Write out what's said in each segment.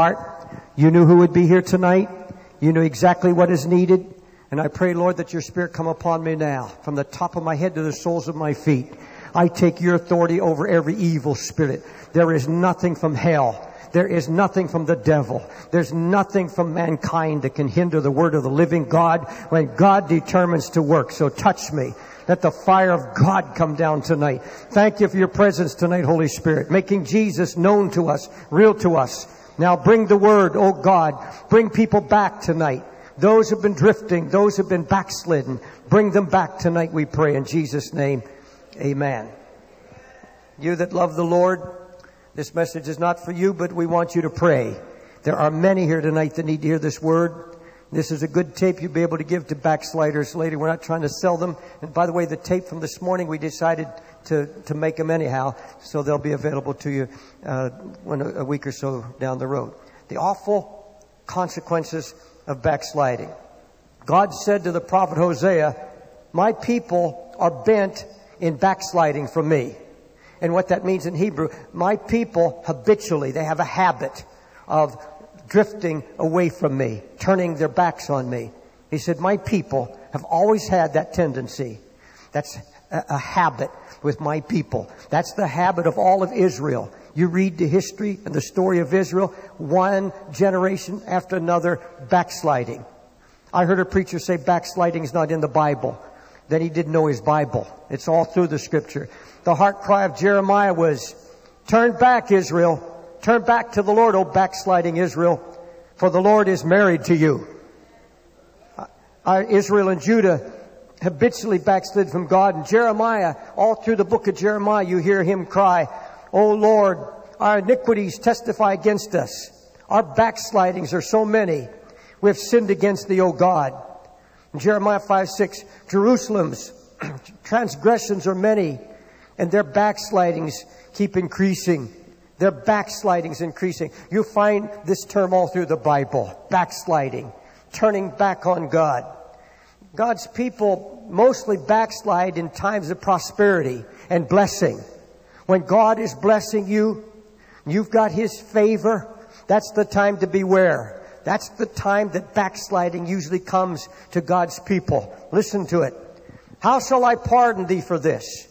heart. You knew who would be here tonight. You knew exactly what is needed. And I pray, Lord, that your spirit come upon me now, from the top of my head to the soles of my feet. I take your authority over every evil spirit. There is nothing from hell. There is nothing from the devil. There's nothing from mankind that can hinder the word of the living God when God determines to work. So touch me. Let the fire of God come down tonight. Thank you for your presence tonight, Holy Spirit, making Jesus known to us, real to us. Now bring the word, oh God. Bring people back tonight. Those who've been drifting, those who've been backslidden, bring them back tonight, we pray in Jesus' name. Amen. You that love the Lord, this message is not for you, but we want you to pray. There are many here tonight that need to hear this word. This is a good tape you'll be able to give to backsliders later. We're not trying to sell them. And by the way, the tape from this morning, we decided to, to make them anyhow, so they'll be available to you uh, when a, a week or so down the road. The awful consequences of backsliding. God said to the prophet Hosea, My people are bent in backsliding from me. And what that means in Hebrew, my people habitually, they have a habit of drifting away from me, turning their backs on me. He said, my people have always had that tendency. That's a, habit with my people. That's the habit of all of Israel. You read the history and the story of Israel, one generation after another backsliding. I heard a preacher say backsliding is not in the Bible. Then he didn't know his Bible. It's all through the scripture. The heart cry of Jeremiah was, turn back Israel. Turn back to the Lord, O backsliding Israel, for the Lord is married to you. Uh, Israel and Judah habitually backslid from God. And Jeremiah, all through the book of Jeremiah, you hear him cry, O Lord, our iniquities testify against us. Our backslidings are so many. We have sinned against thee, O God. In Jeremiah 5, 6, Jerusalem's transgressions are many and their backslidings keep increasing. Their backslidings increasing. You find this term all through the Bible. Backsliding. Turning back on God. God's people mostly backslide in times of prosperity and blessing. When God is blessing you, you've got His favor, that's the time to beware. That's the time that backsliding usually comes to God's people. Listen to it. How shall I pardon thee for this?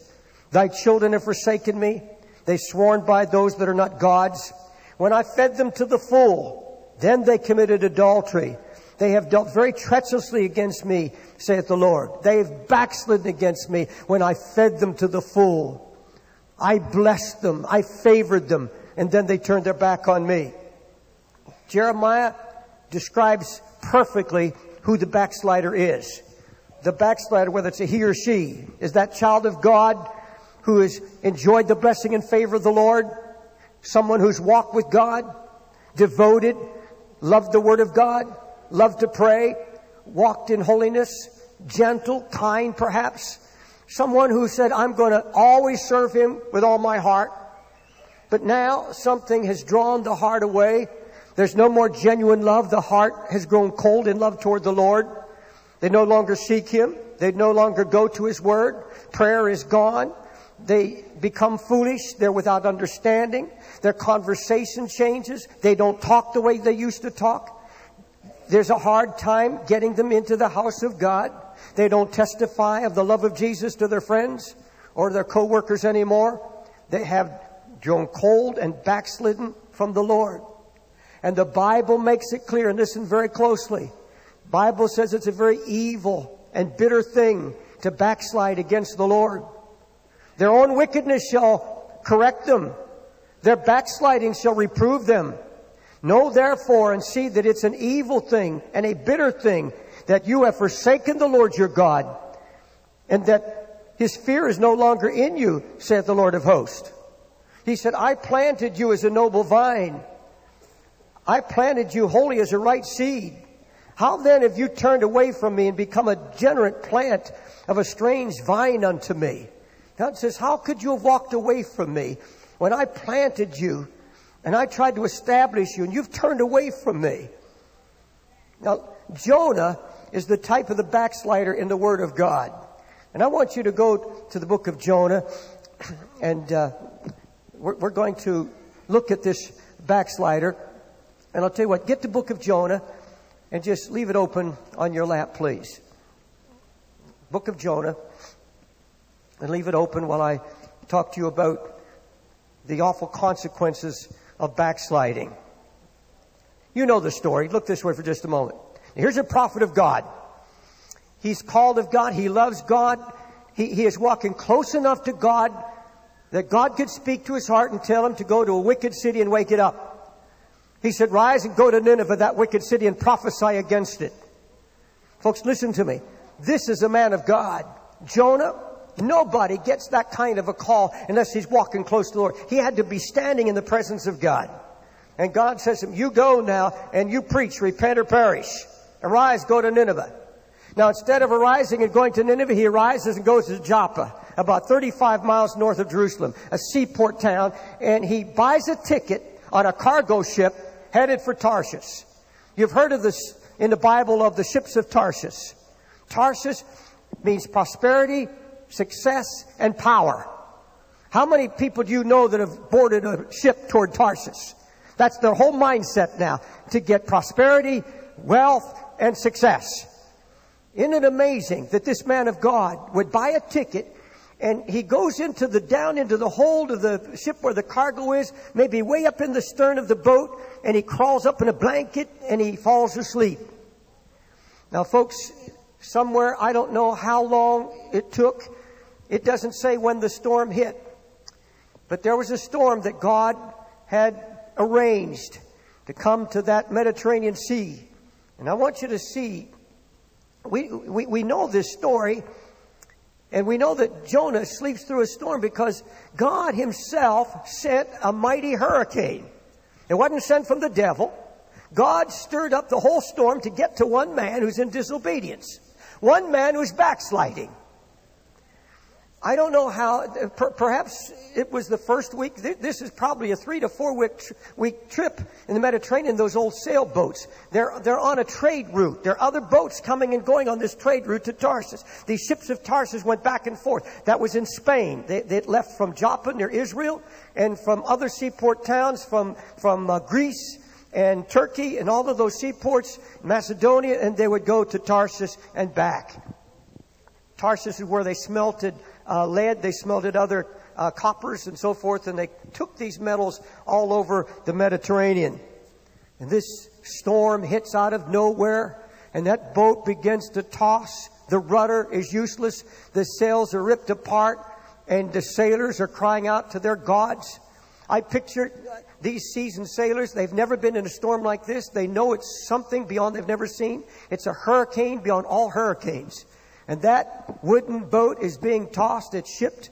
Thy children have forsaken me. They sworn by those that are not God's. When I fed them to the full, then they committed adultery. They have dealt very treacherously against me, saith the Lord. They have backslidden against me when I fed them to the full. I blessed them. I favored them. And then they turned their back on me. Jeremiah describes perfectly who the backslider is. The backslider, whether it's a he or she, is that child of God who has enjoyed the blessing and favor of the Lord. Someone who's walked with God, devoted, loved the Word of God, loved to pray, walked in holiness, gentle, kind perhaps, Someone who said, I'm going to always serve him with all my heart. But now something has drawn the heart away. There's no more genuine love. The heart has grown cold in love toward the Lord. They no longer seek him. They no longer go to his word. Prayer is gone. They become foolish. They're without understanding. Their conversation changes. They don't talk the way they used to talk. There's a hard time getting them into the house of God. They don't testify of the love of Jesus to their friends or their coworkers anymore. They have grown cold and backslidden from the Lord. And the Bible makes it clear, and listen very closely. Bible says it's a very evil and bitter thing to backslide against the Lord. Their own wickedness shall correct them. Their backsliding shall reprove them. Know therefore and see that it's an evil thing and a bitter thing that you have forsaken the Lord your God and that his fear is no longer in you, saith the Lord of hosts. He said, I planted you as a noble vine. I planted you wholly as a right seed. How then have you turned away from me and become a generate plant of a strange vine unto me? God says, how could you have walked away from me when I planted you and I tried to establish you and you've turned away from me? Now, Jonah is the type of the backslider in the Word of God. And I want you to go to the book of Jonah, and uh, we're, we're going to look at this backslider. And I'll tell you what, get the book of Jonah and just leave it open on your lap, please. Book of Jonah. And leave it open while I talk to you about the awful consequences of backsliding. You know the story. Look this way for just a moment. Here's a prophet of God. He's called of God. He loves God. He, he is walking close enough to God that God could speak to his heart and tell him to go to a wicked city and wake it up. He said, rise and go to Nineveh, that wicked city, and prophesy against it. Folks, listen to me. This is a man of God. Jonah, nobody gets that kind of a call unless he's walking close to the Lord. He had to be standing in the presence of God. And God says to him, you go now and you preach, repent or perish. Arise, go to Nineveh. Now instead of arising and going to Nineveh, he arises and goes to Joppa, about 35 miles north of Jerusalem, a seaport town, and he buys a ticket on a cargo ship headed for Tarshish. You've heard of this in the Bible of the ships of Tarshish. Tarshish means prosperity, success, and power. How many people do you know that have boarded a ship toward Tarsus? That's their whole mindset now, to get prosperity, wealth, and success. Isn't it amazing that this man of God would buy a ticket and he goes into the down into the hold of the ship where the cargo is, maybe way up in the stern of the boat, and he crawls up in a blanket and he falls asleep. Now, folks, somewhere I don't know how long it took. It doesn't say when the storm hit, but there was a storm that God had arranged to come to that Mediterranean Sea. And I want you to see, we, we, we know this story and we know that Jonah sleeps through a storm because God himself sent a mighty hurricane. It wasn't sent from the devil. God stirred up the whole storm to get to one man who's in disobedience. One man who's backsliding. I don't know how, per, perhaps it was the first week. This is probably a three to four week, week trip in the Mediterranean, those old sailboats. They're, they're on a trade route. There are other boats coming and going on this trade route to Tarsus. These ships of Tarsus went back and forth. That was in Spain. They, they left from Joppa near Israel and from other seaport towns from, from uh, Greece and Turkey and all of those seaports, Macedonia, and they would go to Tarsus and back. Tarsus is where they smelted uh, lead, they smelted other uh, coppers and so forth, and they took these metals all over the Mediterranean. And this storm hits out of nowhere, and that boat begins to toss. The rudder is useless, the sails are ripped apart, and the sailors are crying out to their gods. I picture these seasoned sailors, they've never been in a storm like this. They know it's something beyond they've never seen. It's a hurricane beyond all hurricanes. And that wooden boat is being tossed. It's shipped.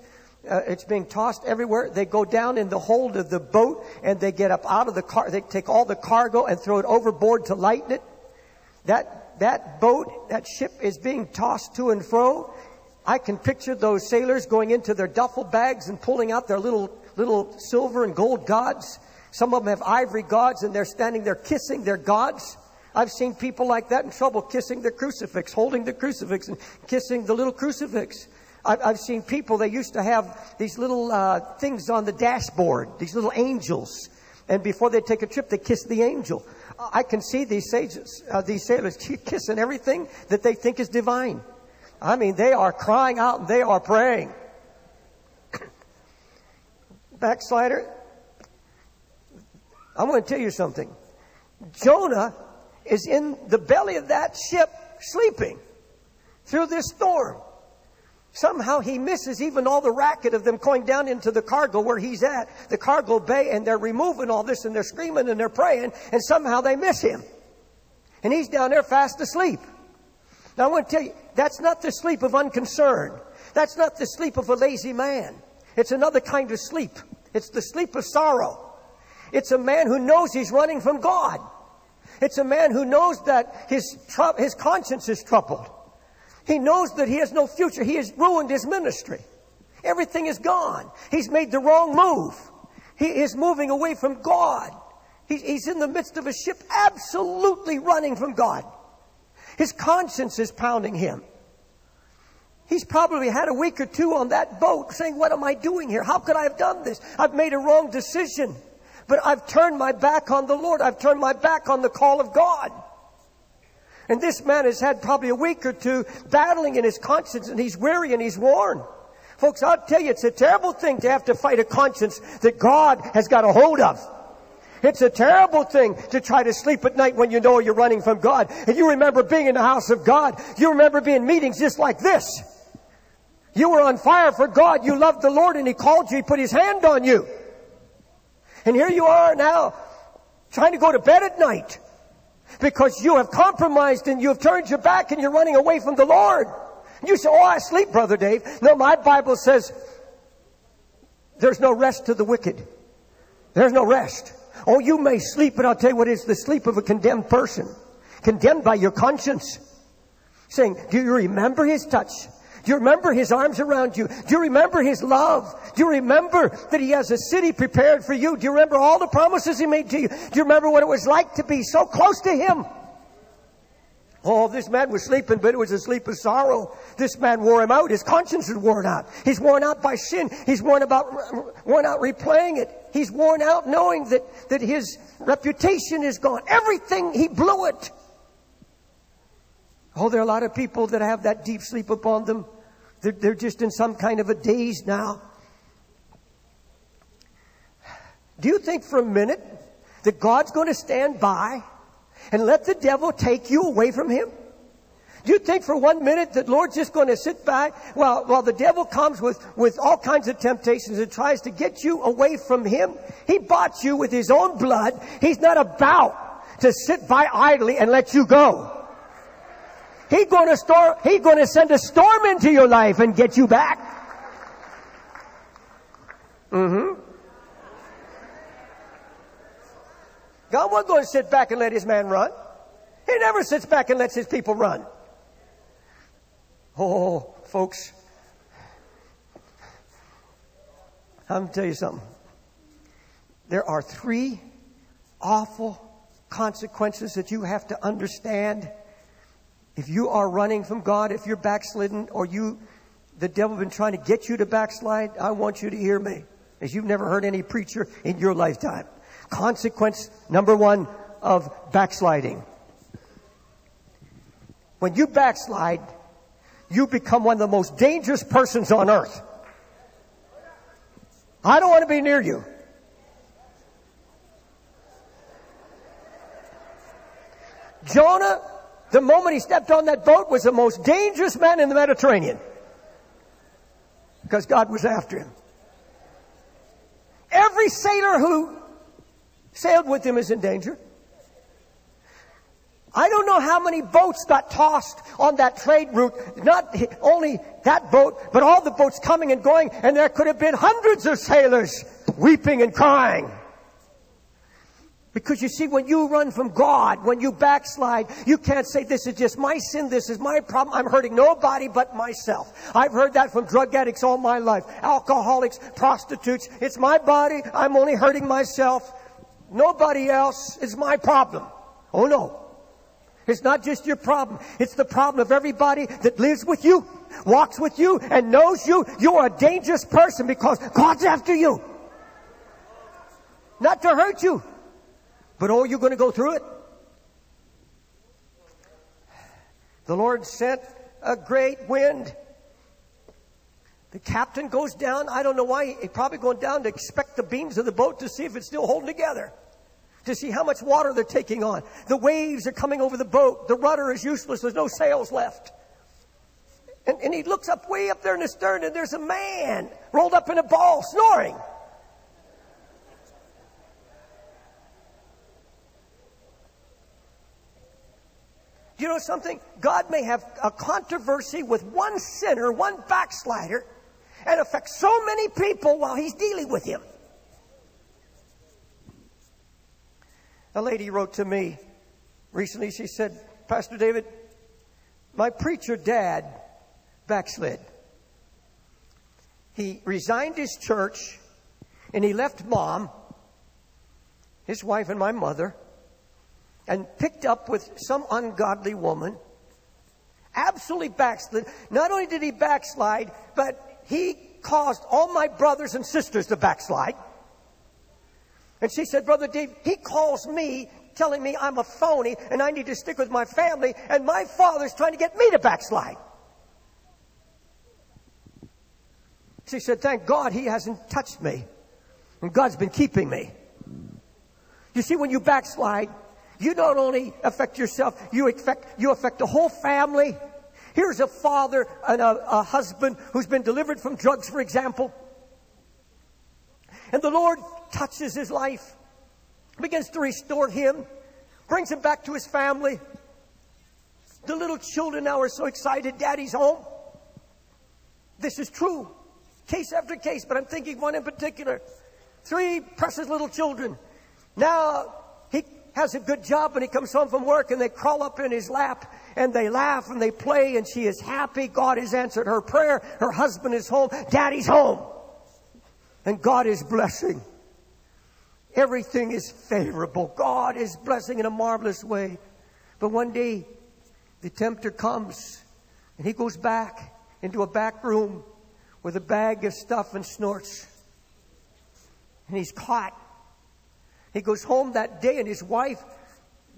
Uh, it's being tossed everywhere. They go down in the hold of the boat and they get up out of the car. They take all the cargo and throw it overboard to lighten it. That, that boat, that ship is being tossed to and fro. I can picture those sailors going into their duffel bags and pulling out their little, little silver and gold gods. Some of them have ivory gods and they're standing there kissing their gods. I've seen people like that in trouble kissing the crucifix, holding the crucifix and kissing the little crucifix. I've, I've seen people, they used to have these little uh, things on the dashboard, these little angels. And before they take a trip, they kiss the angel. I can see these sages, uh, these sailors kissing everything that they think is divine. I mean, they are crying out and they are praying. Backslider, I'm going to tell you something. Jonah is in the belly of that ship sleeping through this storm. Somehow he misses even all the racket of them going down into the cargo where he's at, the cargo bay, and they're removing all this and they're screaming and they're praying, and somehow they miss him. And he's down there fast asleep. Now I want to tell you, that's not the sleep of unconcern. That's not the sleep of a lazy man. It's another kind of sleep. It's the sleep of sorrow. It's a man who knows he's running from God. It's a man who knows that his, his conscience is troubled. He knows that he has no future. He has ruined his ministry. Everything is gone. He's made the wrong move. He is moving away from God. he's in the midst of a ship absolutely running from God. His conscience is pounding him. He's probably had a week or two on that boat saying, What am I doing here? How could I have done this? I've made a wrong decision. But I've turned my back on the Lord. I've turned my back on the call of God. And this man has had probably a week or two battling in his conscience and he's weary and he's worn. Folks, I'll tell you, it's a terrible thing to have to fight a conscience that God has got a hold of. It's a terrible thing to try to sleep at night when you know you're running from God. And you remember being in the house of God. You remember being meetings just like this. You were on fire for God. You loved the Lord and He called you. He put His hand on you. And here you are now trying to go to bed at night because you have compromised and you have turned your back and you're running away from the Lord. You say, oh, I sleep, Brother Dave. No, my Bible says there's no rest to the wicked. There's no rest. Oh, you may sleep, but I'll tell you what is the sleep of a condemned person. Condemned by your conscience. Saying, do you remember his touch? Do you remember his arms around you? Do you remember his love? Do you remember that he has a city prepared for you? Do you remember all the promises he made to you? Do you remember what it was like to be so close to him? Oh, this man was sleeping, but it was a sleep of sorrow. This man wore him out. His conscience is worn out. He's worn out by sin. He's worn about, worn out replaying it. He's worn out knowing that, that his reputation is gone. Everything, he blew it. Oh, there are a lot of people that have that deep sleep upon them. They're, they're just in some kind of a daze now. Do you think for a minute that God's going to stand by and let the devil take you away from him? Do you think for one minute that Lord's just going to sit back while, while the devil comes with, with all kinds of temptations and tries to get you away from him? He bought you with his own blood. He's not about to sit by idly and let you go. He's going to storm, he's going to send a storm into your life and get you back. Mm-hmm. God wasn't going to sit back and let his man run. He never sits back and lets his people run. Oh, folks, I'm going to tell you something. There are three awful consequences that you have to understand if you are running from God, if you're backslidden, or you, the devil been trying to get you to backslide, I want you to hear me, as you've never heard any preacher in your lifetime. Consequence number one of backsliding. When you backslide, you become one of the most dangerous persons on earth. I don't want to be near you. Jonah the moment he stepped on that boat was the most dangerous man in the Mediterranean. Because God was after him. Every sailor who sailed with him is in danger. I don't know how many boats got tossed on that trade route. Not only that boat, but all the boats coming and going, and there could have been hundreds of sailors weeping and crying. Because you see, when you run from God, when you backslide, you can't say, this is just my sin, this is my problem, I'm hurting nobody but myself. I've heard that from drug addicts all my life, alcoholics, prostitutes. It's my body, I'm only hurting myself. Nobody else is my problem. Oh no. It's not just your problem. It's the problem of everybody that lives with you, walks with you, and knows you. You're a dangerous person because God's after you. Not to hurt you. But oh, you're going to go through it. The Lord sent a great wind. The captain goes down. I don't know why. He's probably going down to inspect the beams of the boat to see if it's still holding together. To see how much water they're taking on. The waves are coming over the boat. The rudder is useless. There's no sails left. And, and he looks up way up there in the stern and there's a man rolled up in a ball snoring. You know something? God may have a controversy with one sinner, one backslider, and affect so many people while he's dealing with him. A lady wrote to me recently. She said, Pastor David, my preacher dad backslid. He resigned his church and he left mom, his wife, and my mother and picked up with some ungodly woman. Absolutely backslid. Not only did he backslide, but he caused all my brothers and sisters to backslide. And she said, Brother Dave, he calls me telling me I'm a phony and I need to stick with my family, and my father's trying to get me to backslide. She said, Thank God he hasn't touched me. And God's been keeping me. You see, when you backslide, you not only affect yourself, you affect, you affect the whole family. Here's a father and a, a husband who's been delivered from drugs, for example. And the Lord touches his life, begins to restore him, brings him back to his family. The little children now are so excited, Daddy's home. This is true. Case after case, but I'm thinking one in particular. Three precious little children. Now, he has a good job and he comes home from work and they crawl up in his lap and they laugh and they play and she is happy. God has answered her prayer. Her husband is home. Daddy's home. And God is blessing. Everything is favorable. God is blessing in a marvelous way. But one day, the tempter comes and he goes back into a back room with a bag of stuff and snorts. And he's caught. He goes home that day and his wife,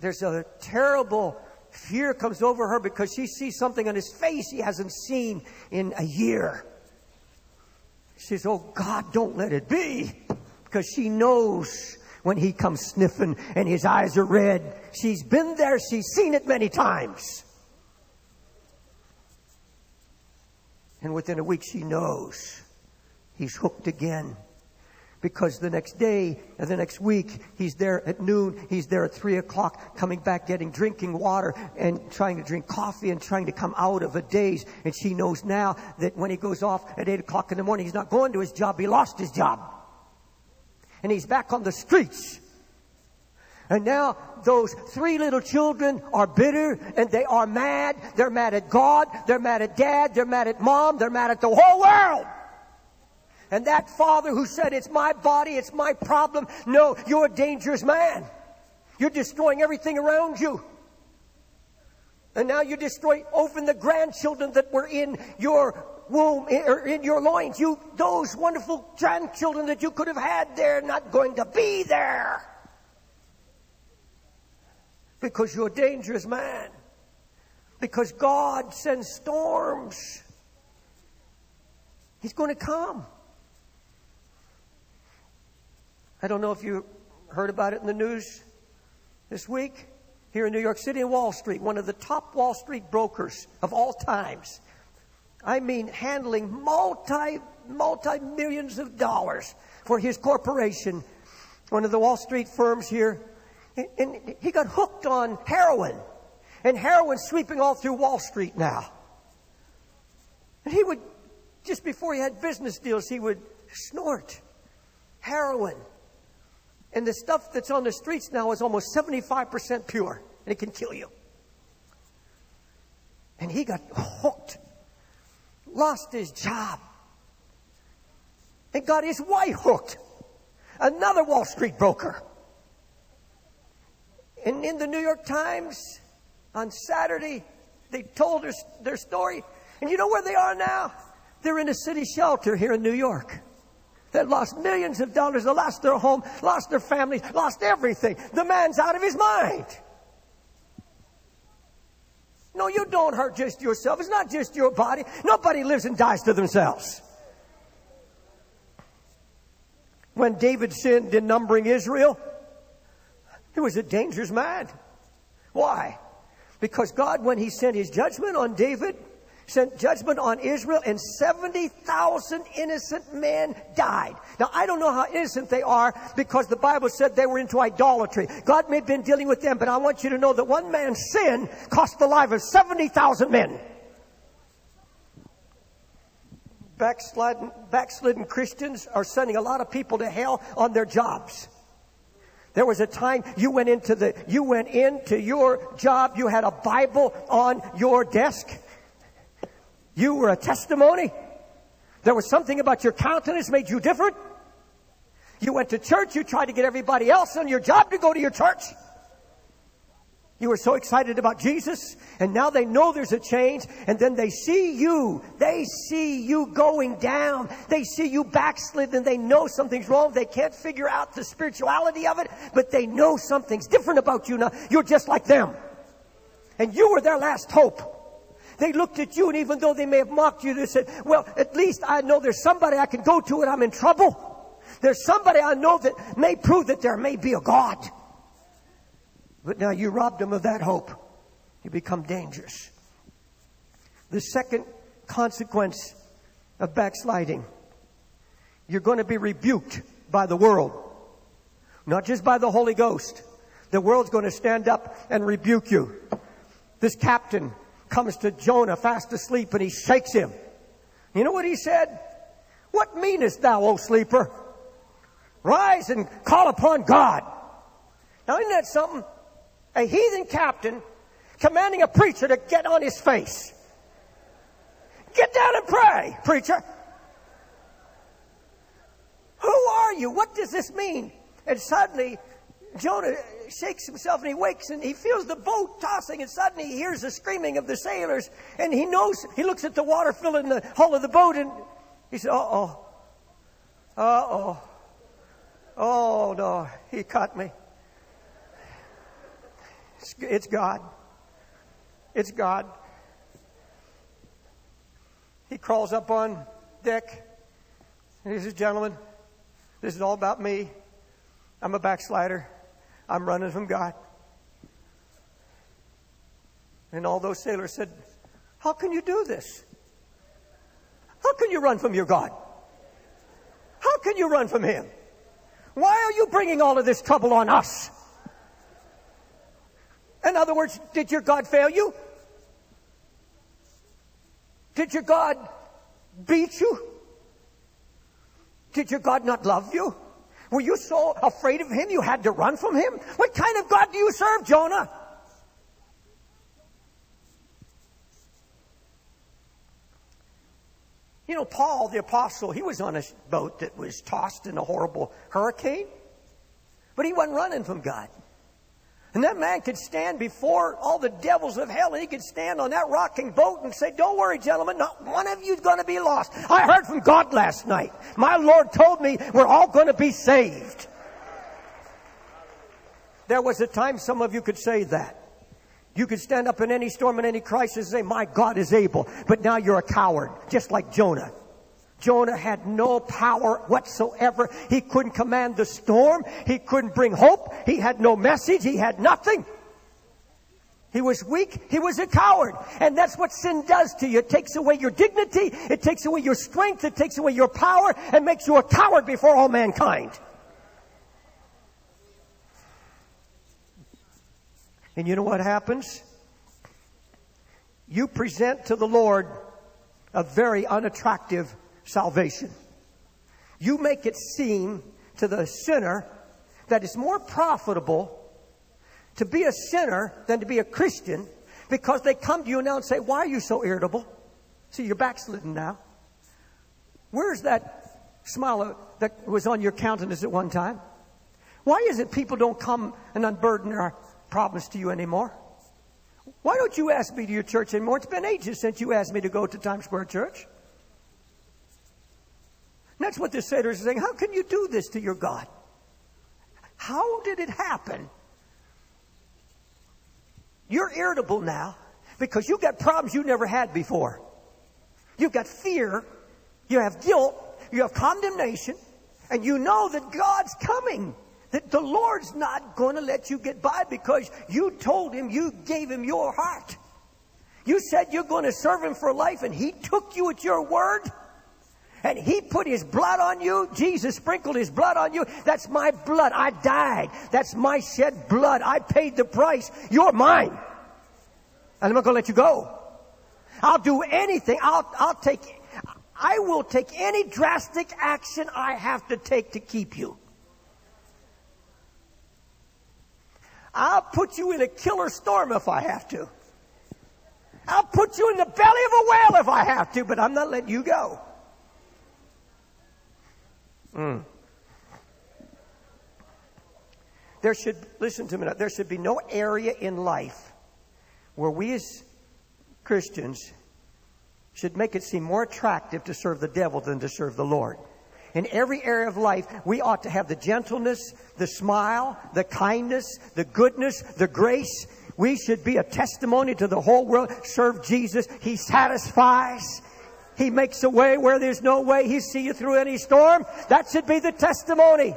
there's a terrible fear comes over her because she sees something on his face he hasn't seen in a year. She says, Oh God, don't let it be. Because she knows when he comes sniffing and his eyes are red. She's been there, she's seen it many times. And within a week, she knows he's hooked again. Because the next day, and the next week, he's there at noon, he's there at three o'clock, coming back, getting drinking water, and trying to drink coffee, and trying to come out of a daze. And she knows now that when he goes off at eight o'clock in the morning, he's not going to his job, he lost his job. And he's back on the streets. And now those three little children are bitter and they are mad. They're mad at God. They're mad at dad. They're mad at mom. They're mad at the whole world. And that father who said, it's my body, it's my problem. No, you're a dangerous man. You're destroying everything around you. And now you destroy even the grandchildren that were in your womb or in your loins. You, those wonderful grandchildren that you could have had, they're not going to be there because you're a dangerous man. Because God sends storms. He's going to come. I don't know if you heard about it in the news this week. Here in New York City and Wall Street, one of the top Wall Street brokers of all times. I mean, handling multi, multi millions of dollars for his corporation. One of the Wall Street firms here and he got hooked on heroin. And heroin's sweeping all through Wall Street now. And he would, just before he had business deals, he would snort heroin. And the stuff that's on the streets now is almost 75% pure, and it can kill you. And he got hooked, lost his job, and got his wife hooked. Another Wall Street broker. And in the New York Times on Saturday, they told their, their story. And you know where they are now? They're in a city shelter here in New York. They lost millions of dollars. They lost their home, lost their family, lost everything. The man's out of his mind. No, you don't hurt just yourself. It's not just your body. Nobody lives and dies to themselves. When David sinned in numbering Israel, he was a dangerous man. Why? Because God, when He sent His judgment on David, sent judgment on Israel, and 70,000 innocent men died. Now, I don't know how innocent they are because the Bible said they were into idolatry. God may have been dealing with them, but I want you to know that one man's sin cost the life of 70,000 men. Backslidden, backslidden Christians are sending a lot of people to hell on their jobs. There was a time you went into the, you went into your job, you had a Bible on your desk. You were a testimony. There was something about your countenance made you different. You went to church, you tried to get everybody else on your job to go to your church. You were so excited about Jesus, and now they know there's a change, and then they see you. They see you going down. They see you backslid, and they know something's wrong. They can't figure out the spirituality of it, but they know something's different about you now. You're just like them. And you were their last hope. They looked at you, and even though they may have mocked you, they said, Well, at least I know there's somebody I can go to when I'm in trouble. There's somebody I know that may prove that there may be a God. But now you robbed them of that hope. You become dangerous. The second consequence of backsliding, you're going to be rebuked by the world, not just by the Holy Ghost. The world's going to stand up and rebuke you. This captain comes to Jonah fast asleep and he shakes him. You know what he said? What meanest thou, O sleeper? Rise and call upon God. Now isn't that something? a heathen captain commanding a preacher to get on his face. Get down and pray, preacher. Who are you? What does this mean? And suddenly, Jonah shakes himself and he wakes and he feels the boat tossing and suddenly he hears the screaming of the sailors and he knows, he looks at the water filling the hull of the boat and he says, uh oh, uh oh, oh no, he caught me. It's God. It's God. He crawls up on deck and he says, Gentlemen, this is all about me. I'm a backslider. I'm running from God. And all those sailors said, How can you do this? How can you run from your God? How can you run from Him? Why are you bringing all of this trouble on us? In other words, did your God fail you? Did your God beat you? Did your God not love you? Were you so afraid of him you had to run from him? What kind of God do you serve, Jonah? You know, Paul the apostle, he was on a boat that was tossed in a horrible hurricane, but he wasn't running from God. And that man could stand before all the devils of hell and he could stand on that rocking boat and say, Don't worry, gentlemen, not one of you's going to be lost. I heard from God last night. My Lord told me we're all going to be saved. There was a time some of you could say that. You could stand up in any storm and any crisis and say, My God is able. But now you're a coward, just like Jonah. Jonah had no power whatsoever. He couldn't command the storm. He couldn't bring hope. He had no message. He had nothing. He was weak. He was a coward. And that's what sin does to you. It takes away your dignity. It takes away your strength. It takes away your power and makes you a coward before all mankind. And you know what happens? You present to the Lord a very unattractive salvation. You make it seem to the sinner that it's more profitable to be a sinner than to be a Christian because they come to you now and say, Why are you so irritable? See, you're backslidden now. Where's that smile that was on your countenance at one time? Why is it people don't come and unburden their problems to you anymore? Why don't you ask me to your church anymore? It's been ages since you asked me to go to Times Square Church. That's what the satyrs are saying. How can you do this to your God? How did it happen? You're irritable now because you've got problems you never had before. You've got fear, you have guilt, you have condemnation, and you know that God's coming. That the Lord's not going to let you get by because you told him, you gave him your heart. You said you're going to serve him for life and he took you at your word and he put his blood on you. Jesus sprinkled his blood on you. That's my blood. I died. That's my shed blood. I paid the price. You're mine. And I'm not going to let you go. I'll do anything. I'll, I'll take, I will take any drastic action I have to take to keep you. I'll put you in a killer storm if I have to. I'll put you in the belly of a whale if I have to, but I'm not letting you go. Mm. There should, listen to me now, there should be no area in life where we as Christians should make it seem more attractive to serve the devil than to serve the Lord. In every area of life, we ought to have the gentleness, the smile, the kindness, the goodness, the grace. We should be a testimony to the whole world. Serve Jesus. He satisfies. He makes a way where there's no way. He see you through any storm. That should be the testimony.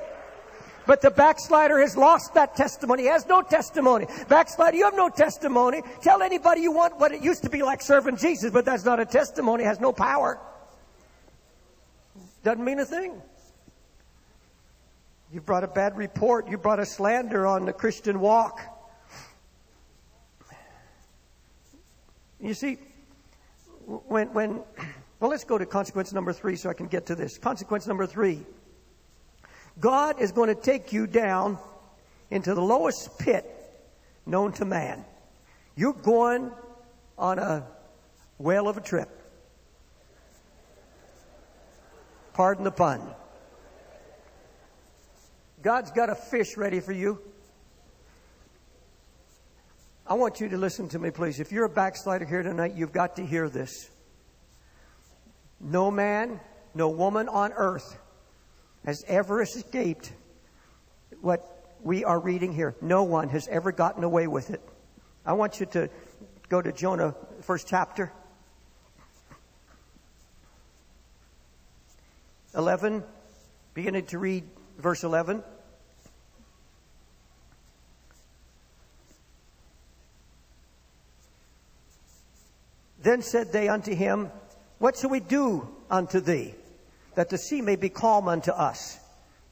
But the backslider has lost that testimony. He has no testimony. Backslider, you have no testimony. Tell anybody you want what it used to be like serving Jesus, but that's not a testimony. It has no power. Doesn't mean a thing. You brought a bad report. You brought a slander on the Christian walk. You see, when, when, well, let's go to consequence number three so I can get to this. Consequence number three. God is going to take you down into the lowest pit known to man. You're going on a whale of a trip. Pardon the pun. God's got a fish ready for you. I want you to listen to me, please. If you're a backslider here tonight, you've got to hear this. No man, no woman on earth has ever escaped what we are reading here. No one has ever gotten away with it. I want you to go to Jonah, first chapter. 11, beginning to read verse 11. Then said they unto him, What shall we do unto thee, that the sea may be calm unto us?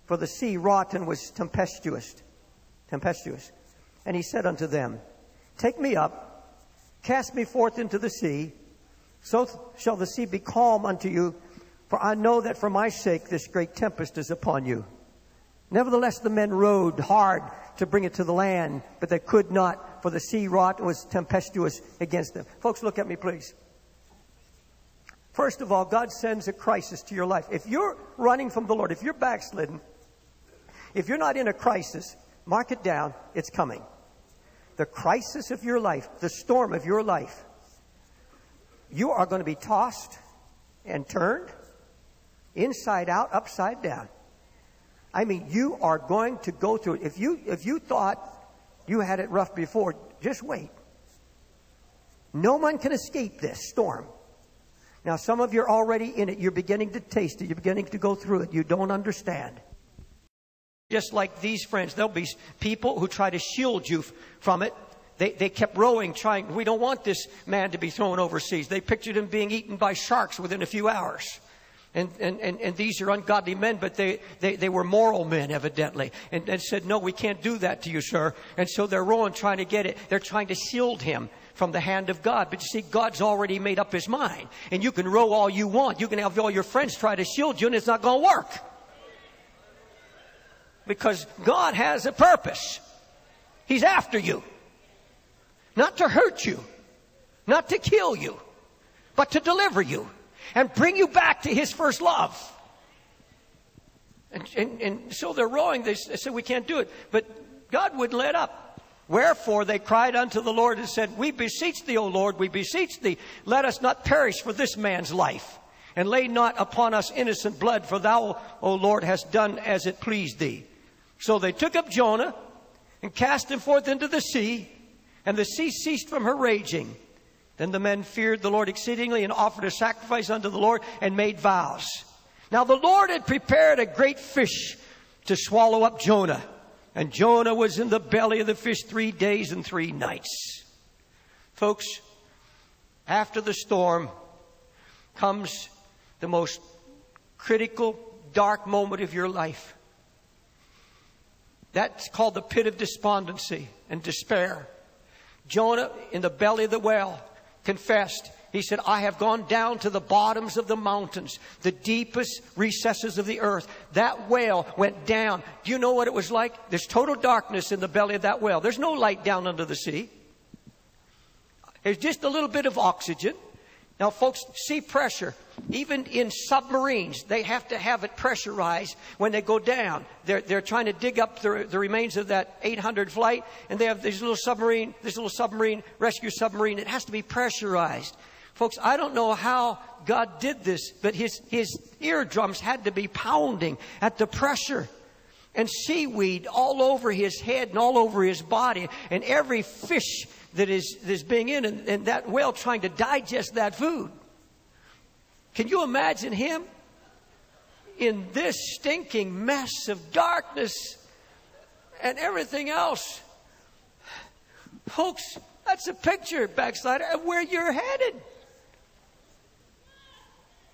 For the sea wrought and was tempestuous. Tempestuous. And he said unto them, Take me up, cast me forth into the sea, so shall the sea be calm unto you, for I know that for my sake this great tempest is upon you. Nevertheless, the men rowed hard to bring it to the land, but they could not, for the sea wrought was tempestuous against them. Folks, look at me, please. First of all, God sends a crisis to your life. If you're running from the Lord, if you're backslidden, if you're not in a crisis, mark it down, it's coming. The crisis of your life, the storm of your life, you are going to be tossed and turned inside out, upside down. I mean, you are going to go through it. If you, if you thought you had it rough before, just wait. No one can escape this storm. Now, some of you are already in it. You're beginning to taste it. You're beginning to go through it. You don't understand. Just like these friends, there'll be people who try to shield you from it. They, they kept rowing, trying, we don't want this man to be thrown overseas. They pictured him being eaten by sharks within a few hours. And, and, and, and these are ungodly men, but they, they, they were moral men, evidently. And, and said, no, we can't do that to you, sir. And so they're rowing, trying to get it. They're trying to shield him from the hand of God. But you see, God's already made up his mind. And you can row all you want. You can have all your friends try to shield you, and it's not going to work. Because God has a purpose. He's after you. Not to hurt you. Not to kill you. But to deliver you and bring you back to his first love. And, and, and so they're rowing. They, said, We can't do it. But God wouldn't let up. Wherefore they cried unto the Lord and said, We beseech thee, O Lord, we beseech thee, let us not perish for this man's life, and lay not upon us innocent blood, for thou, O Lord, hast done as it pleased thee. So they took up Jonah and cast him forth into the sea, and the sea ceased from her raging. Then the men feared the Lord exceedingly and offered a sacrifice unto the Lord and made vows. Now the Lord had prepared a great fish to swallow up Jonah. And Jonah was in the belly of the fish three days and three nights. Folks, after the storm comes the most critical, dark moment of your life. That's called the pit of despondency and despair. Jonah in the belly of the whale confessed, he said, I have gone down to the bottoms of the mountains, the deepest recesses of the earth. That whale went down. Do you know what it was like? There's total darkness in the belly of that whale. There's no light down under the sea. There's just a little bit of oxygen. Now, folks, sea pressure, even in submarines, they have to have it pressurized when they go down. They're, they're trying to dig up the, the remains of that 800 flight, and they have this little submarine, this little submarine, rescue submarine. It has to be pressurized. Folks, I don't know how God did this, but his, his eardrums had to be pounding at the pressure and seaweed all over his head and all over his body, and every fish that is, that is being in, and, that whale trying to digest that food. Can you imagine him in this stinking mess of darkness and everything else? Folks, that's a picture, backslider, of where you're headed.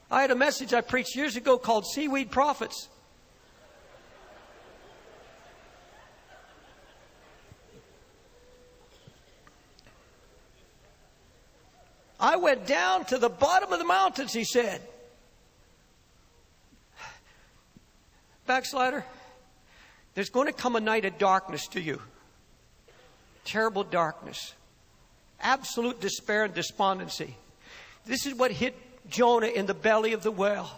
I had a message I preached years ago called Seaweed Prophets. I went down to the bottom of the mountains, he said. Backslider, there's going to come a night of darkness to you. Terrible darkness. Absolute despair and despondency. This is what hit Jonah in the belly of the whale.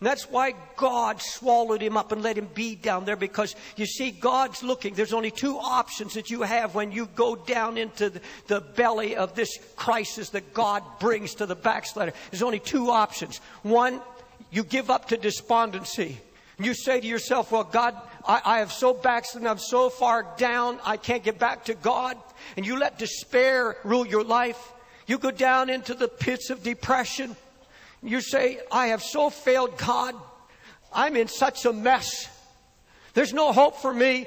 And that's why God swallowed him up and let him be down there because you see, God's looking. There's only two options that you have when you go down into the, the belly of this crisis that God brings to the backslider. There's only two options. One, you give up to despondency. You say to yourself, well, God, I, I have so backslidden, I'm so far down, I can't get back to God. And you let despair rule your life. You go down into the pits of depression. You say, I have so failed God. I'm in such a mess. There's no hope for me.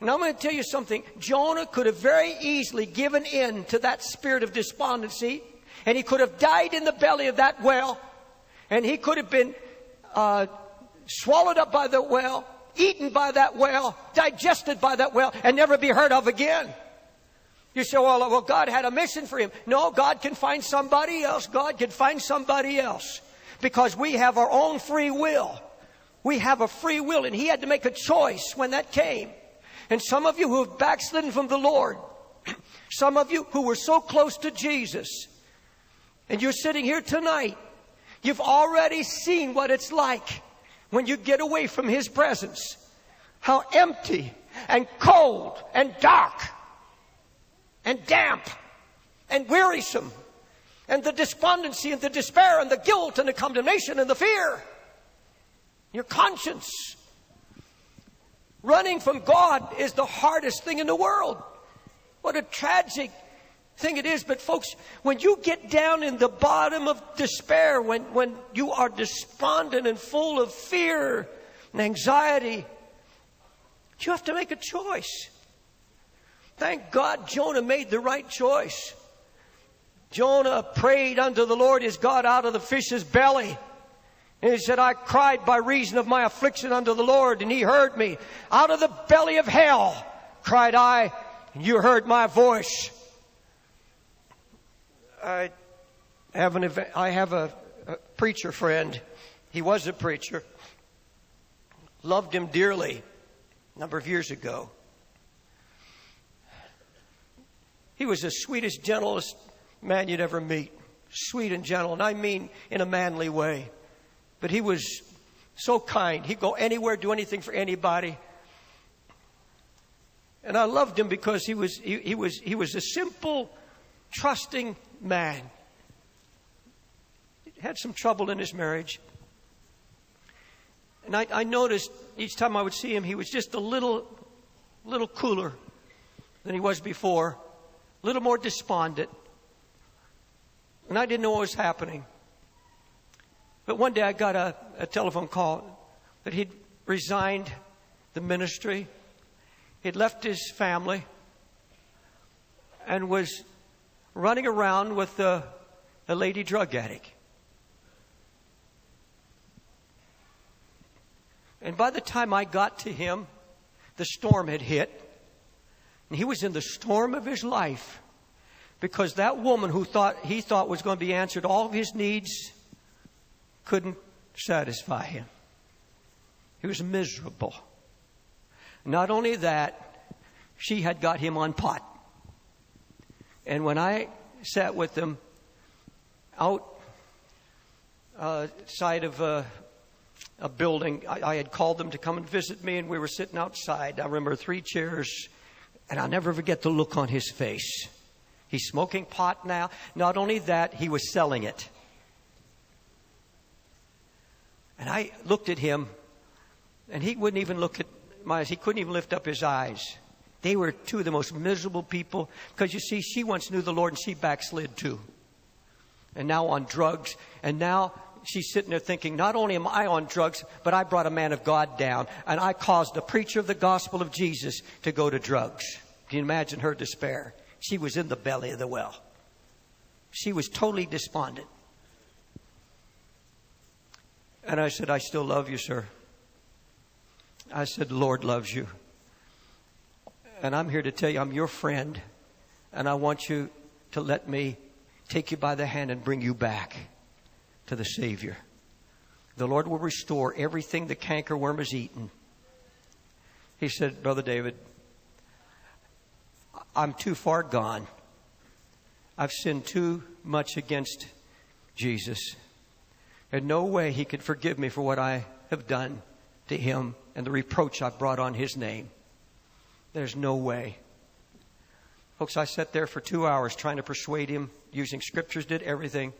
And I'm going to tell you something. Jonah could have very easily given in to that spirit of despondency, and he could have died in the belly of that whale, and he could have been uh, swallowed up by the whale, eaten by that whale, digested by that whale, and never be heard of again. You say, well, well, God had a mission for him. No, God can find somebody else. God can find somebody else. Because we have our own free will. We have a free will, and he had to make a choice when that came. And some of you who have backslidden from the Lord, some of you who were so close to Jesus, and you're sitting here tonight, you've already seen what it's like when you get away from his presence. How empty and cold and dark and damp and wearisome and the despondency and the despair and the guilt and the condemnation and the fear. Your conscience. Running from God is the hardest thing in the world. What a tragic thing it is. But folks, when you get down in the bottom of despair, when, when you are despondent and full of fear and anxiety, you have to make a choice. Thank God Jonah made the right choice. Jonah prayed unto the Lord his God out of the fish's belly. And he said, I cried by reason of my affliction unto the Lord, and he heard me. Out of the belly of hell cried I, and you heard my voice. I have, an, I have a, a preacher friend. He was a preacher. Loved him dearly a number of years ago. He was the sweetest, gentlest man you'd ever meet. Sweet and gentle, and I mean in a manly way. But he was so kind. He'd go anywhere, do anything for anybody. And I loved him because he was, he, he was, he was a simple, trusting man. He had some trouble in his marriage. And I, I noticed each time I would see him, he was just a little, little cooler than he was before a little more despondent. And I didn't know what was happening. But one day I got a, a telephone call that he'd resigned the ministry. He'd left his family and was running around with a, a lady drug addict. And by the time I got to him, the storm had hit. And he was in the storm of his life because that woman who thought he thought was going to be answered all of his needs couldn't satisfy him. He was miserable. Not only that, she had got him on pot. And when I sat with him out uh, side of a, a building. I, I had called them to come and visit me, and we were sitting outside. I remember three chairs, and I'll never forget the look on his face. He's smoking pot now. Not only that, he was selling it. And I looked at him, and he wouldn't even look at my eyes. He couldn't even lift up his eyes. They were two of the most miserable people because you see, she once knew the Lord and she backslid too. And now on drugs. And now she's sitting there thinking, not only am I on drugs, but I brought a man of God down and I caused a preacher of the gospel of Jesus to go to drugs. Can you imagine her despair? She was in the belly of the well. She was totally despondent. And I said, I still love you, sir. I said, the Lord loves you. And I'm here to tell you I'm your friend. And I want you to let me take you by the hand and bring you back to the Savior. The Lord will restore everything the cankerworm has eaten. He said, Brother David, I'm too far gone. I've sinned too much against Jesus. And no way he could forgive me for what I have done to him and the reproach I've brought on his name. There's no way. Folks, I sat there for two hours trying to persuade him, using scriptures, did everything.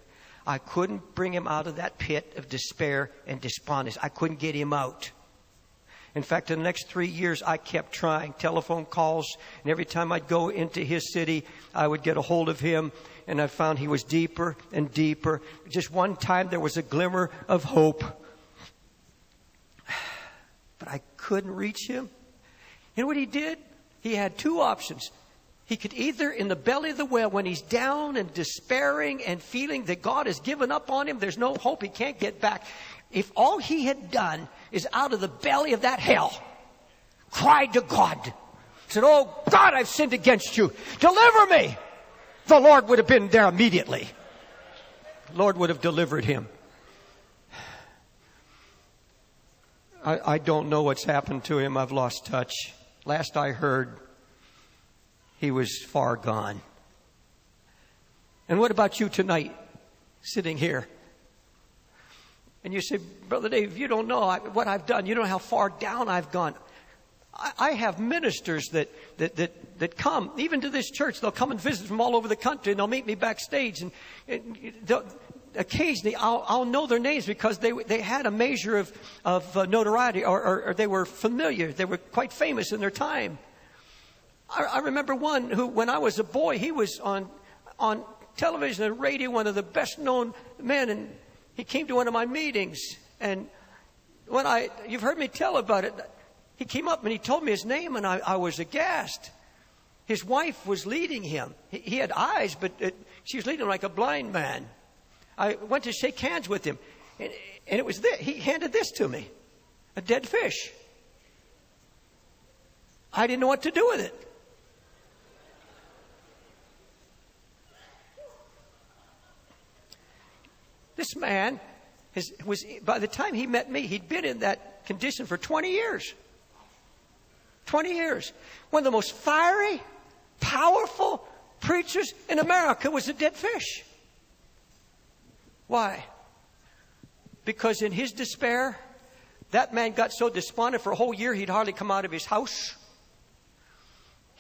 I couldn't bring him out of that pit of despair and despondency. I couldn't get him out. In fact, in the next three years, I kept trying telephone calls, and every time I'd go into his city, I would get a hold of him, and I found he was deeper and deeper. Just one time, there was a glimmer of hope, but I couldn't reach him. You know what he did? He had two options. He could either, in the belly of the well, when he's down and despairing and feeling that God has given up on him, there's no hope, he can't get back. If all he had done is out of the belly of that hell, cried to God, said, Oh God, I've sinned against you. Deliver me. The Lord would have been there immediately. The Lord would have delivered him. I, I don't know what's happened to him. I've lost touch. Last I heard, he was far gone. And what about you tonight, sitting here? And you say, Brother Dave, you don't know what I've done. You don't know how far down I've gone. I have ministers that, that, that, that come, even to this church, they'll come and visit from all over the country and they'll meet me backstage. And, and occasionally I'll, I'll, know their names because they, they had a measure of, of uh, notoriety or, or, or, they were familiar. They were quite famous in their time. I, I remember one who, when I was a boy, he was on, on television and radio, one of the best known men. And he came to one of my meetings. And when I, you've heard me tell about it, he came up and he told me his name and I, I was aghast. His wife was leading him. He, he had eyes, but it, she was leading him like a blind man. I went to shake hands with him, and, and it was this. He handed this to me a dead fish. I didn't know what to do with it. This man has, was, by the time he met me, he'd been in that condition for 20 years. 20 years. One of the most fiery, powerful preachers in America was a dead fish. Why? Because in his despair, that man got so despondent for a whole year he'd hardly come out of his house.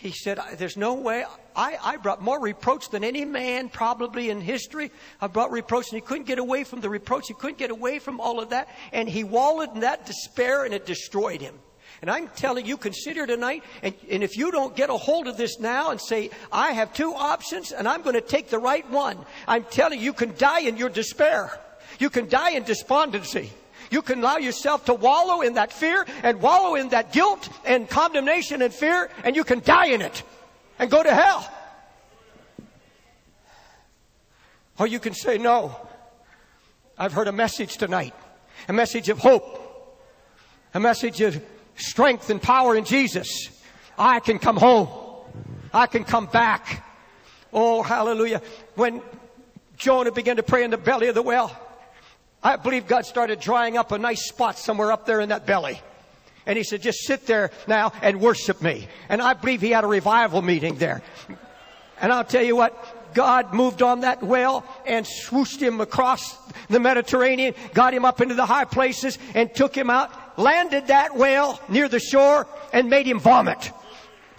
He said, There's no way. I, I brought more reproach than any man probably in history. I brought reproach, and he couldn't get away from the reproach. He couldn't get away from all of that. And he wallowed in that despair, and it destroyed him. And I'm telling you, consider tonight, and, and if you don't get a hold of this now and say, I have two options and I'm going to take the right one, I'm telling you, you can die in your despair. You can die in despondency. You can allow yourself to wallow in that fear and wallow in that guilt and condemnation and fear, and you can die in it and go to hell. Or you can say, No, I've heard a message tonight, a message of hope, a message of strength and power in Jesus, I can come home. I can come back. Oh, hallelujah. When Jonah began to pray in the belly of the well, I believe God started drying up a nice spot somewhere up there in that belly. And he said, just sit there now and worship me. And I believe he had a revival meeting there. And I'll tell you what, God moved on that whale and swooshed him across the Mediterranean, got him up into the high places and took him out, landed that whale near the shore and made him vomit.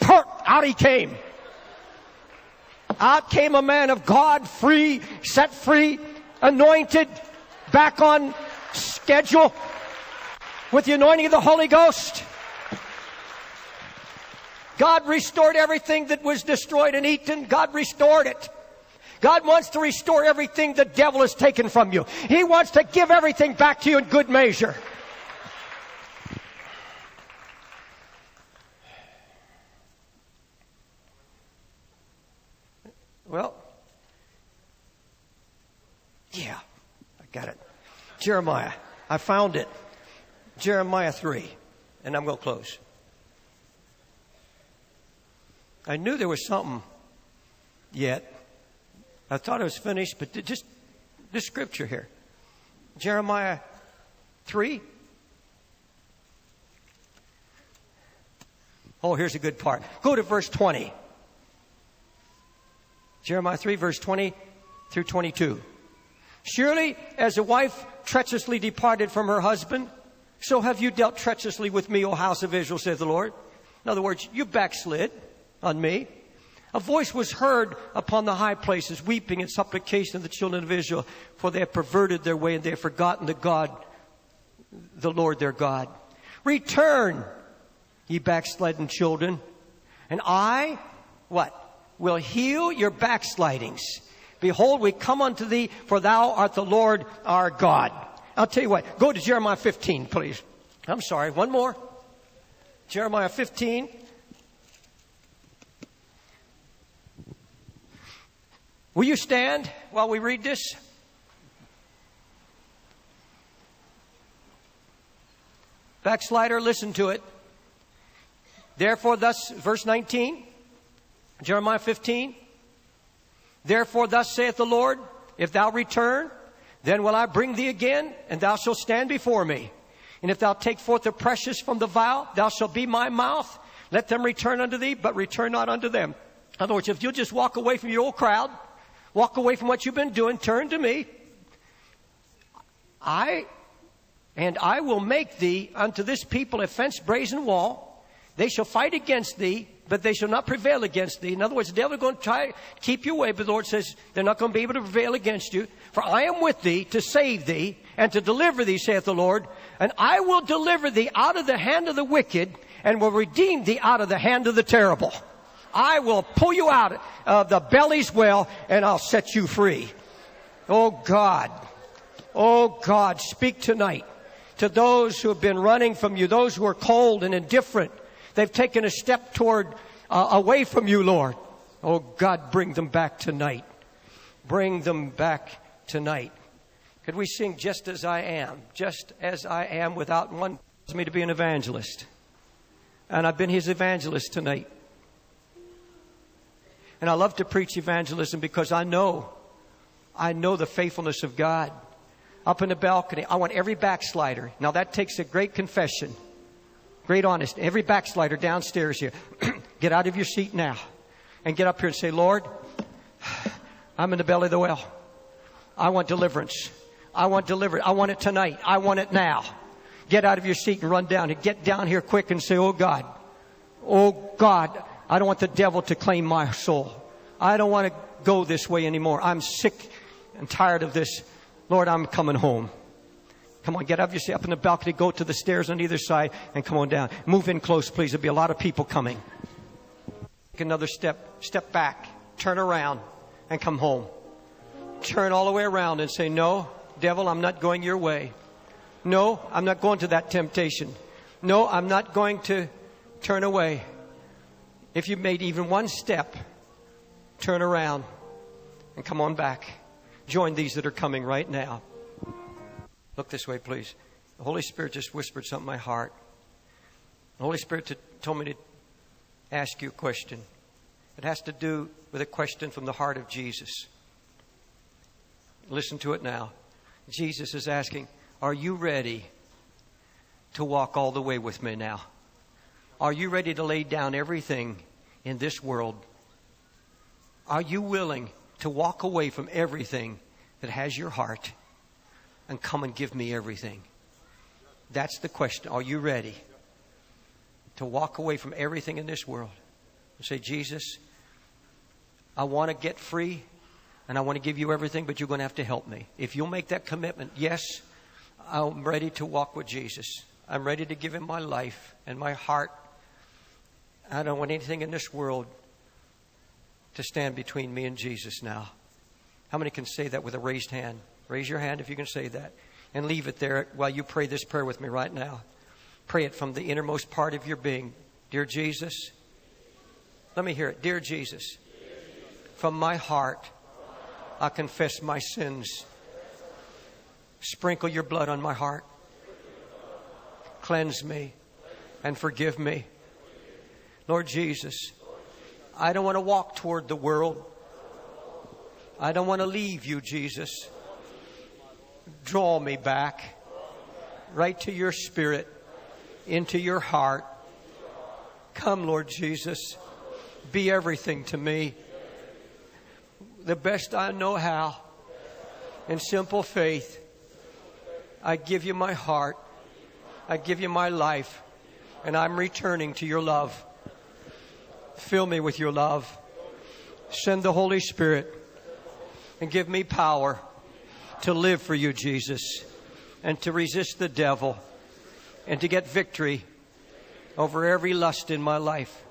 Out he came. Out came a man of God, free, set free, anointed, back on schedule with the anointing of the Holy Ghost. God restored everything that was destroyed and eaten. God restored it. God wants to restore everything the devil has taken from you. He wants to give everything back to you in good measure. Well, yeah, I got it. Jeremiah. I found it. Jeremiah 3. And I'm going to close. I knew there was something yet. I thought it was finished, but just this scripture here Jeremiah 3. Oh, here's a good part. Go to verse 20. Jeremiah 3, verse 20 through 22. Surely, as a wife treacherously departed from her husband, so have you dealt treacherously with me, O house of Israel, saith the Lord. In other words, you backslid on me. A voice was heard upon the high places, weeping and supplication of the children of Israel, for they have perverted their way and they have forgotten the God, the Lord their God. Return, ye backslidden children, and I, what? Will heal your backslidings. Behold, we come unto thee, for thou art the Lord our God. I'll tell you what, go to Jeremiah 15, please. I'm sorry, one more. Jeremiah 15. Will you stand while we read this? Backslider, listen to it. Therefore, thus, verse 19, Jeremiah 15. Therefore, thus saith the Lord, if thou return, then will I bring thee again, and thou shalt stand before me. And if thou take forth the precious from the vile, thou shalt be my mouth. Let them return unto thee, but return not unto them. In other words, if you'll just walk away from your old crowd, walk away from what you've been doing, turn to me. I, and I will make thee unto this people a fenced brazen wall. They shall fight against thee, but they shall not prevail against thee. In other words, the devil is going to try to keep you away, but the Lord says they're not going to be able to prevail against you. For I am with thee to save thee and to deliver thee, saith the Lord. And I will deliver thee out of the hand of the wicked and will redeem thee out of the hand of the terrible. I will pull you out of the belly's well and I'll set you free. Oh God. Oh God, speak tonight to those who have been running from you, those who are cold and indifferent They've taken a step toward, uh, away from you, Lord. Oh God, bring them back tonight. Bring them back tonight. Could we sing just as I am, just as I am without one tells me to be an evangelist. And I've been his evangelist tonight. And I love to preach evangelism because I know, I know the faithfulness of God. Up in the balcony, I want every backslider. Now that takes a great confession. Great honesty. Every backslider downstairs here, get out of your seat now and get up here and say, Lord, I'm in the belly of the well. I want deliverance. I want deliverance. I want it tonight. I want it now. Get out of your seat and run down and get down here quick and say, Oh God, oh God, I don't want the devil to claim my soul. I don't want to go this way anymore. I'm sick and tired of this. Lord, I'm coming home. Come on, get up, you stay up in the balcony, go to the stairs on either side, and come on down. Move in close, please. There'll be a lot of people coming. Take another step, step back, turn around, and come home. Turn all the way around and say, No, devil, I'm not going your way. No, I'm not going to that temptation. No, I'm not going to turn away. If you've made even one step, turn around and come on back. Join these that are coming right now. Look this way, please. The Holy Spirit just whispered something in my heart. The Holy Spirit t- told me to ask you a question. It has to do with a question from the heart of Jesus. Listen to it now. Jesus is asking, Are you ready to walk all the way with me now? Are you ready to lay down everything in this world? Are you willing to walk away from everything that has your heart and come and give me everything? That's the question. Are you ready to walk away from everything in this world and say, Jesus, I want to get free and I want to give you everything, but you're going to have to help me. If you'll make that commitment, yes, I'm ready to walk with Jesus. I'm ready to give him my life and my heart. I don't want anything in this world to stand between me and Jesus now. How many can say that with a raised hand? Raise your hand if you can say that. And leave it there while you pray this prayer with me right now. Pray it from the innermost part of your being. Dear Jesus, let me hear it. Dear Jesus, from my heart, I confess my sins. Sprinkle your blood on my heart. Cleanse me and forgive me. Lord Jesus, I don't want to walk toward the world. I don't want to leave you, Jesus. Draw me back right to your spirit, into your heart. Come, Lord Jesus. Be everything to me the best I know how, in simple faith, I give you my heart, I give you my life, and I'm returning to your love. Fill me with your love. Send the Holy Spirit and give me power to live for you, Jesus, and to resist the devil and to get victory over every lust in my life.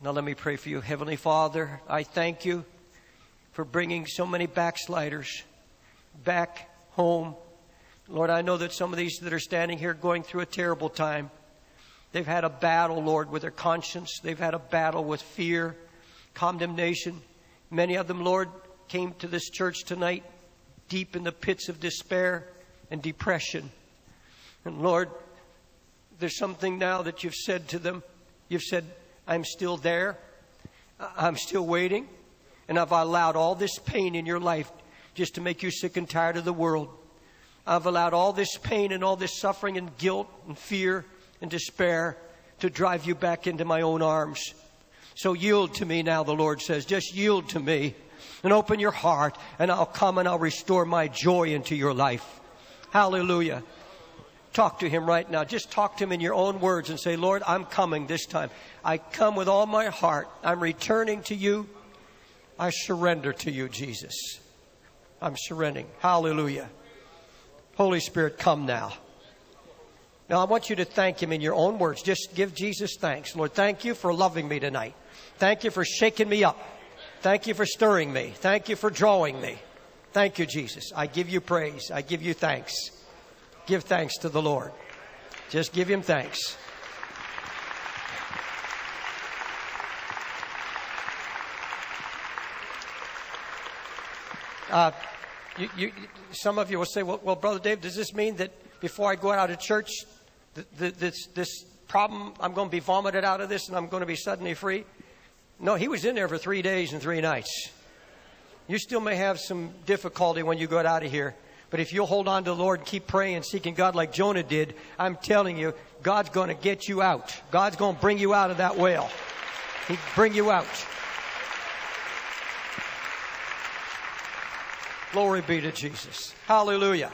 Now let me pray for you. Heavenly Father, I thank you for bringing so many backsliders back home. Lord, I know that some of these that are standing here going through a terrible time. They've had a battle, Lord, with their conscience. They've had a battle with fear, condemnation. Many of them, Lord, came to this church tonight deep in the pits of despair and depression. And Lord, there's something now that you've said to them. You've said, I'm still there. I'm still waiting. And I've allowed all this pain in your life just to make you sick and tired of the world. I've allowed all this pain and all this suffering and guilt and fear and despair to drive you back into my own arms. So yield to me now, the Lord says. Just yield to me and open your heart and I'll come and I'll restore my joy into your life. Hallelujah. Talk to him right now. Just talk to him in your own words and say, Lord, I'm coming this time. I come with all my heart. I'm returning to you. I surrender to you, Jesus. I'm surrendering. Hallelujah. Holy Spirit, come now. Now, I want you to thank Him in your own words. Just give Jesus thanks. Lord, thank you for loving me tonight. Thank you for shaking me up. Thank you for stirring me. Thank you for drawing me. Thank you, Jesus. I give you praise. I give you thanks. Give thanks to the Lord. Just give Him thanks. Uh, you, you, some of you will say, well, well, Brother Dave, does this mean that before I go out of church, th- th- this, this problem, I'm going to be vomited out of this and I'm going to be suddenly free? No, he was in there for three days and three nights. You still may have some difficulty when you get out of here. But if you'll hold on to the Lord and keep praying and seeking God like Jonah did, I'm telling you, God's going to get you out. God's going to bring you out of that whale. He'll bring you out. Glory be to Jesus. Hallelujah.